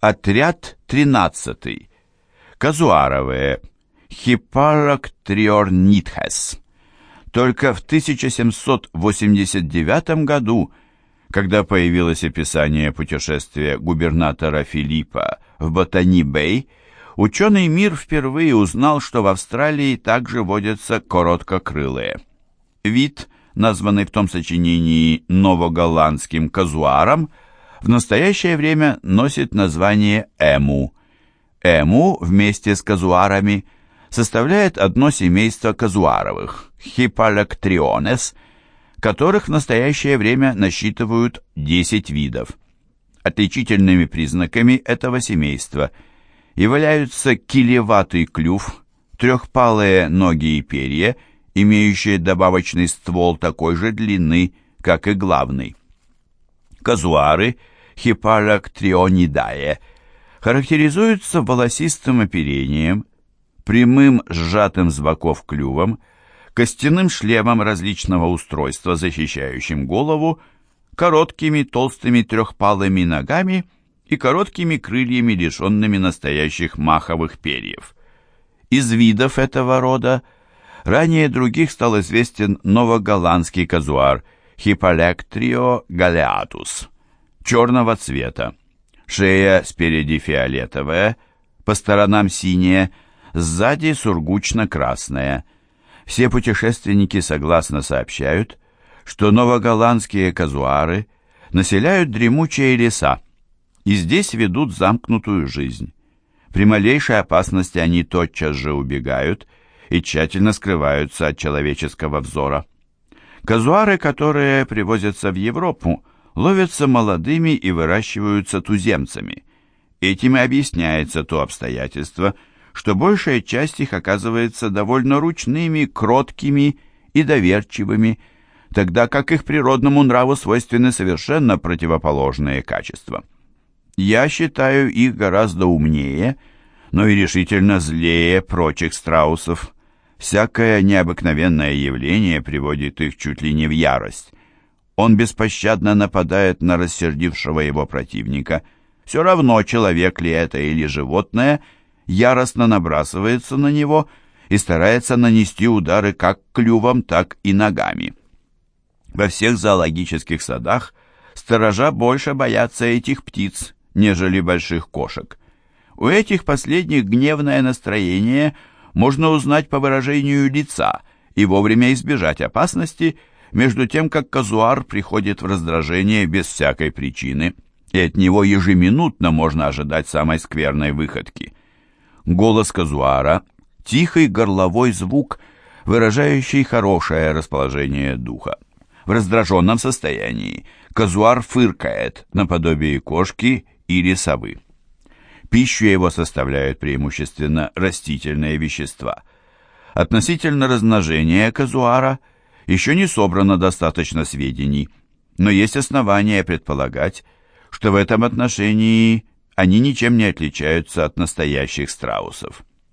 Отряд 13. Казуаровые. Хиппарактриорнитхес. Только в 1789 году, когда появилось описание путешествия губернатора Филиппа в Ботани-Бэй, ученый мир впервые узнал, что в Австралии также водятся короткокрылые. Вид, названный в том сочинении новоголландским казуаром, в настоящее время носит название эму. Эму вместе с казуарами составляет одно семейство казуаровых – хипалактрионес, которых в настоящее время насчитывают 10 видов. Отличительными признаками этого семейства являются килеватый клюв, трехпалые ноги и перья, имеющие добавочный ствол такой же длины, как и главный. Казуары – Хипалактрионидае характеризуются волосистым оперением, прямым сжатым с боков клювом, костяным шлемом различного устройства, защищающим голову, короткими толстыми трехпалыми ногами и короткими крыльями, лишенными настоящих маховых перьев. Из видов этого рода ранее других стал известен новоголландский казуар Хипалектрио галеатус черного цвета. Шея спереди фиолетовая, по сторонам синяя, сзади сургучно-красная. Все путешественники согласно сообщают, что новоголландские казуары населяют дремучие леса и здесь ведут замкнутую жизнь. При малейшей опасности они тотчас же убегают и тщательно скрываются от человеческого взора. Казуары, которые привозятся в Европу, ловятся молодыми и выращиваются туземцами. Этим и объясняется то обстоятельство, что большая часть их оказывается довольно ручными, кроткими и доверчивыми, тогда как их природному нраву свойственны совершенно противоположные качества. Я считаю их гораздо умнее, но и решительно злее прочих страусов. Всякое необыкновенное явление приводит их чуть ли не в ярость. Он беспощадно нападает на рассердившего его противника. Все равно, человек ли это или животное, яростно набрасывается на него и старается нанести удары как клювом, так и ногами. Во всех зоологических садах сторожа больше боятся этих птиц, нежели больших кошек. У этих последних гневное настроение можно узнать по выражению лица и вовремя избежать опасности – между тем как казуар приходит в раздражение без всякой причины, и от него ежеминутно можно ожидать самой скверной выходки. Голос казуара — тихий горловой звук, выражающий хорошее расположение духа. В раздраженном состоянии казуар фыркает наподобие кошки или совы. Пищу его составляют преимущественно растительные вещества. Относительно размножения казуара – еще не собрано достаточно сведений, но есть основания предполагать, что в этом отношении они ничем не отличаются от настоящих страусов.